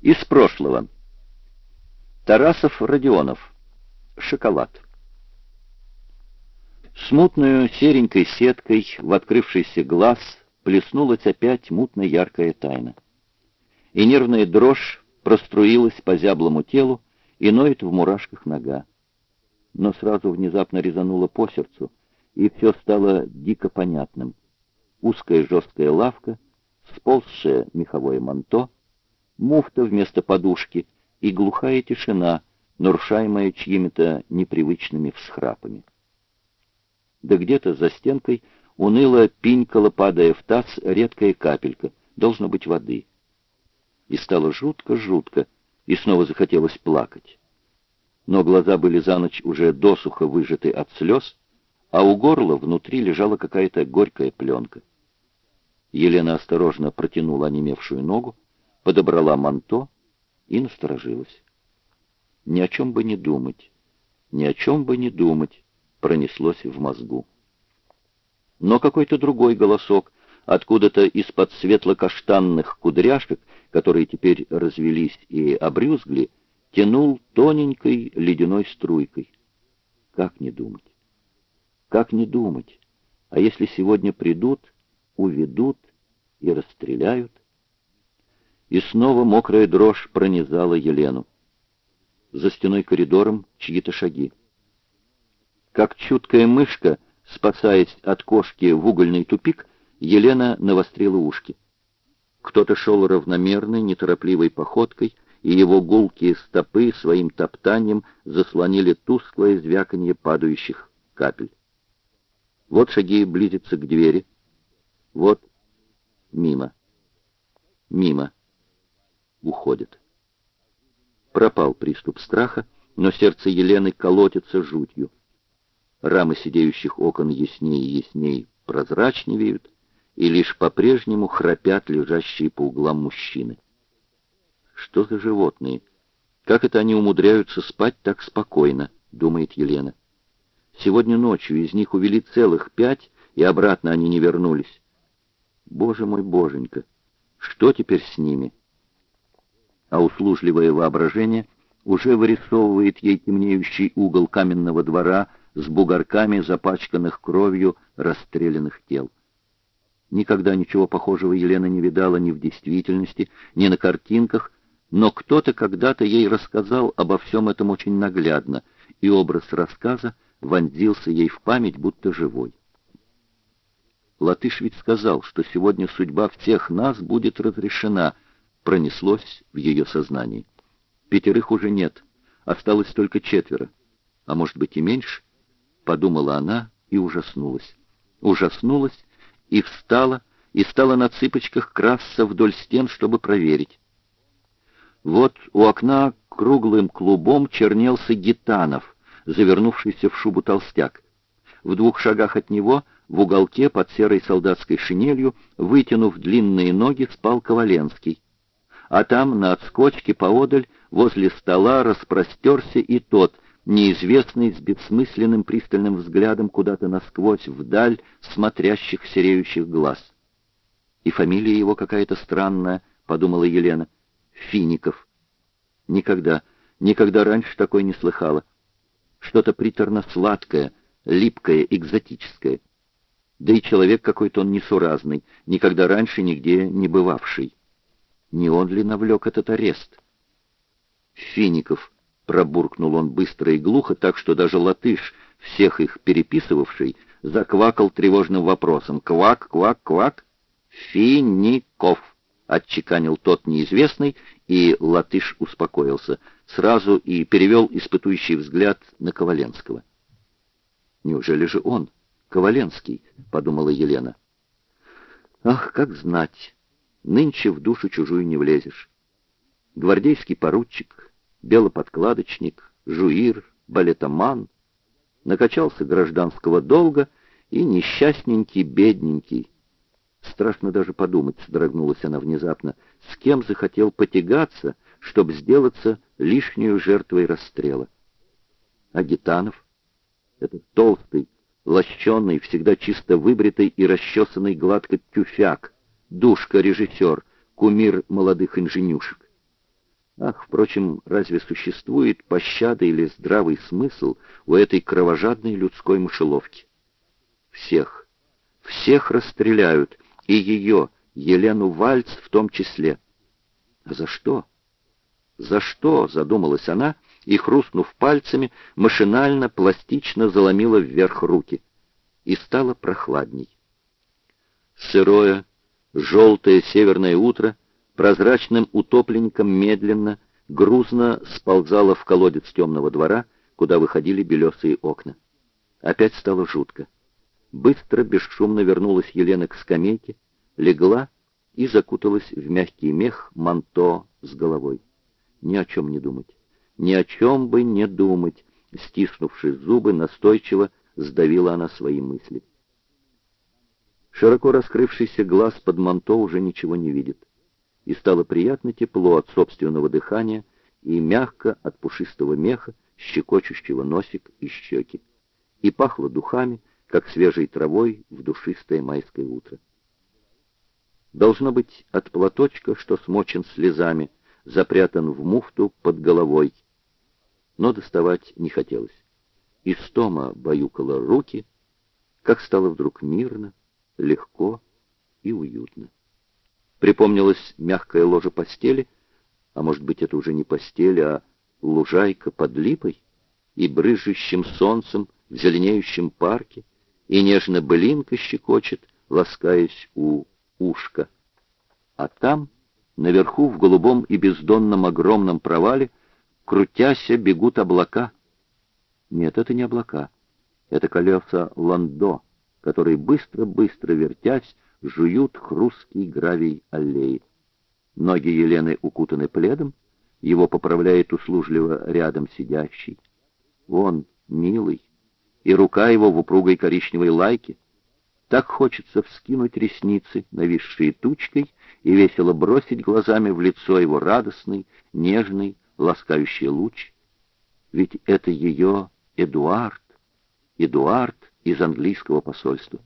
Из прошлого. Тарасов Родионов. Шоколад. Смутную серенькой сеткой в открывшийся глаз плеснулась опять мутно-яркая тайна. И нервная дрожь проструилась по зяблому телу и ноет в мурашках нога. Но сразу внезапно резануло по сердцу, и все стало дико понятным. Узкая жесткая лавка, сползшее меховое манто — муфта вместо подушки и глухая тишина, нарушаемая чьими-то непривычными всхрапами. Да где-то за стенкой уныло пинькала, падая в таз, редкая капелька, должно быть воды. И стало жутко-жутко, и снова захотелось плакать. Но глаза были за ночь уже досуха выжаты от слез, а у горла внутри лежала какая-то горькая пленка. Елена осторожно протянула онемевшую ногу, подобрала манто и насторожилась. Ни о чем бы не думать, ни о чем бы не думать, пронеслось в мозгу. Но какой-то другой голосок, откуда-то из-под светло-каштанных кудряшек, которые теперь развелись и обрюзгли, тянул тоненькой ледяной струйкой. Как не думать? Как не думать? А если сегодня придут, уведут и расстреляют? И снова мокрая дрожь пронизала Елену. За стеной коридором чьи-то шаги. Как чуткая мышка, спасаясь от кошки в угольный тупик, Елена навострила ушки. Кто-то шел равномерной, неторопливой походкой, и его гулкие стопы своим топтанием заслонили тусклое звяканье падающих капель. Вот шаги близятся к двери. Вот мимо. Мимо уходит. Пропал приступ страха, но сердце Елены колотится жутью. Рамы сидеющих окон яснее и яснее прозрачневеют, и лишь по-прежнему храпят лежащие по углам мужчины. Что за животные? Как это они умудряются спать так спокойно, думает Елена. Сегодня ночью из них увели целых пять, и обратно они не вернулись. Боже мой, боженька, что теперь с ними? А услужливое воображение уже вырисовывает ей темнеющий угол каменного двора с бугорками, запачканных кровью расстрелянных тел. Никогда ничего похожего Елена не видала ни в действительности, ни на картинках, но кто-то когда-то ей рассказал обо всем этом очень наглядно, и образ рассказа вонзился ей в память, будто живой. Латыш ведь сказал, что сегодня судьба всех нас будет разрешена — пронеслось в ее сознании. Пятерых уже нет, осталось только четверо, а может быть и меньше, подумала она и ужаснулась. Ужаснулась и встала, и стала на цыпочках красться вдоль стен, чтобы проверить. Вот у окна круглым клубом чернелся гитанов, завернувшийся в шубу толстяк. В двух шагах от него, в уголке под серой солдатской шинелью, вытянув длинные ноги, спал Коваленский а там, на отскочке поодаль, возле стола распростерся и тот, неизвестный с бессмысленным пристальным взглядом куда-то насквозь вдаль смотрящих сереющих глаз. И фамилия его какая-то странная, подумала Елена. Фиников. Никогда, никогда раньше такой не слыхала. Что-то приторно-сладкое, липкое, экзотическое. Да и человек какой-то он несуразный, никогда раньше нигде не бывавший. Не он ли навлек этот арест? Фиников, пробуркнул он быстро и глухо, так что даже латыш, всех их переписывавший, заквакал тревожным вопросом. «Квак, квак, квак!» «Фиников!» — отчеканил тот неизвестный, и латыш успокоился. Сразу и перевел испытующий взгляд на Коваленского. «Неужели же он, Коваленский?» — подумала Елена. «Ах, как знать!» Нынче в душу чужую не влезешь. Гвардейский поручик, белоподкладочник, жуир, балетоман. Накачался гражданского долга и несчастненький, бедненький. Страшно даже подумать, содрогнулась она внезапно, с кем захотел потягаться, чтобы сделаться лишнюю жертвой расстрела. А Гитанов? Этот толстый, лощеный, всегда чисто выбритый и расчесанный гладко тюфяк — Душка-режиссер, кумир молодых инженюшек. Ах, впрочем, разве существует пощада или здравый смысл у этой кровожадной людской мышеловки? Всех, всех расстреляют, и ее, Елену Вальц в том числе. А за что? За что, задумалась она, и, хрустнув пальцами, машинально, пластично заломила вверх руки. И стало прохладней. Сырое, желтое северное утро — прозрачным утопленником медленно, грузно сползала в колодец темного двора, куда выходили белесые окна. Опять стало жутко. Быстро, бесшумно вернулась Елена к скамейке, легла и закуталась в мягкий мех манто с головой. Ни о чем не думать. Ни о чем бы не думать. Стиснувши зубы, настойчиво сдавила она свои мысли. Широко раскрывшийся глаз под манто уже ничего не видит и стало приятно тепло от собственного дыхания и мягко от пушистого меха, щекочущего носик и щеки. И пахло духами, как свежей травой в душистое майское утро. Должно быть от платочка, что смочен слезами, запрятан в муфту под головой. Но доставать не хотелось. Истома баюкала руки, как стало вдруг мирно, легко и уютно. Припомнилась мягкая ложа постели, а может быть, это уже не постель, а лужайка под липой и брыжущим солнцем в зеленеющем парке, и нежно былинка щекочет, ласкаясь у ушка. А там, наверху, в голубом и бездонном огромном провале, крутяся, бегут облака. Нет, это не облака. Это колеса Ландо, которые быстро-быстро вертясь, жуют хрусткий гравий аллеи. Ноги Елены укутаны пледом, его поправляет услужливо рядом сидящий. Он милый, и рука его в упругой коричневой лайке. Так хочется вскинуть ресницы, нависшие тучкой, и весело бросить глазами в лицо его радостный, нежный, ласкающий луч. Ведь это ее Эдуард, Эдуард из английского посольства.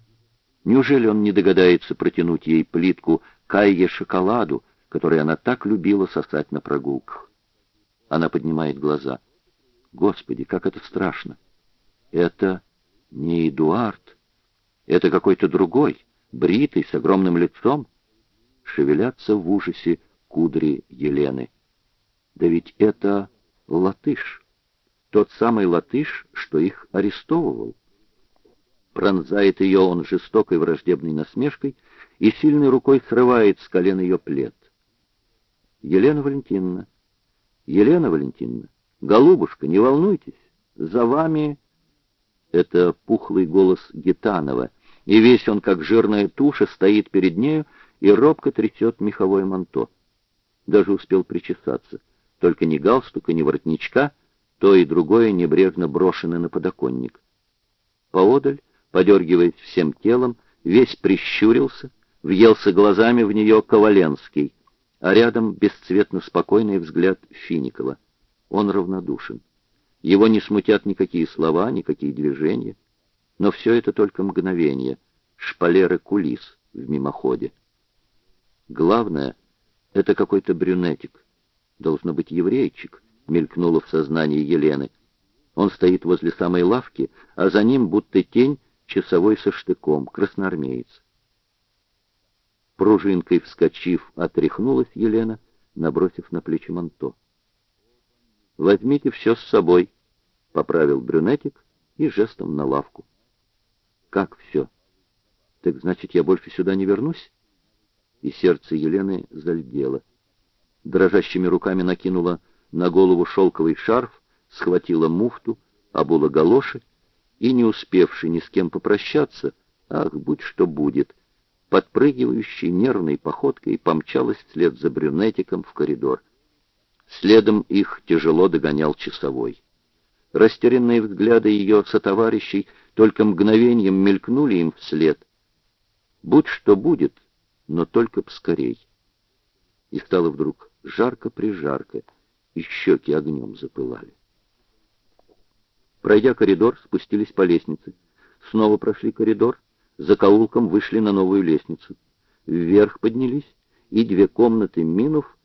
Неужели он не догадается протянуть ей плитку кайе шоколаду, который она так любила сосать на прогулках? Она поднимает глаза. Господи, как это страшно! Это не Эдуард. Это какой-то другой, бритый, с огромным лицом. Шевелятся в ужасе кудри Елены. Да ведь это латыш. Тот самый латыш, что их арестовывал. Пронзает ее он жестокой враждебной насмешкой и сильной рукой срывает с колен ее плед. Елена Валентиновна, Елена Валентиновна, голубушка, не волнуйтесь, за вами... Это пухлый голос Гитанова, и весь он, как жирная туша, стоит перед нею и робко трясет меховое манто. Даже успел причесаться, только ни галстука, ни воротничка, то и другое небрежно брошено на подоконник. Поодаль подергиваясь всем телом, весь прищурился, въелся глазами в нее Коваленский, а рядом бесцветно спокойный взгляд Финикова. Он равнодушен. Его не смутят никакие слова, никакие движения. Но все это только мгновение, шпалеры кулис в мимоходе. Главное — это какой-то брюнетик. Должно быть еврейчик, мелькнуло в сознании Елены. Он стоит возле самой лавки, а за ним, будто тень, часовой со штыком, красноармеец. Пружинкой вскочив, отряхнулась Елена, набросив на плечи манто. «Возьмите все с собой», — поправил брюнетик и жестом на лавку. «Как все? Так значит, я больше сюда не вернусь?» И сердце Елены зальдело. Дрожащими руками накинула на голову шелковый шарф, схватила муфту, обула галоши и, не успевший ни с кем попрощаться, ах, будь что будет, подпрыгивающей нервной походкой помчалась вслед за брюнетиком в коридор. Следом их тяжело догонял часовой. Растерянные взгляды ее сотоварищей только мгновением мелькнули им вслед. Будь что будет, но только поскорей. И стало вдруг жарко-прижарко, и щеки огнем запылали. Пройдя коридор, спустились по лестнице. Снова прошли коридор, за каулком вышли на новую лестницу. Вверх поднялись, и две комнаты минув,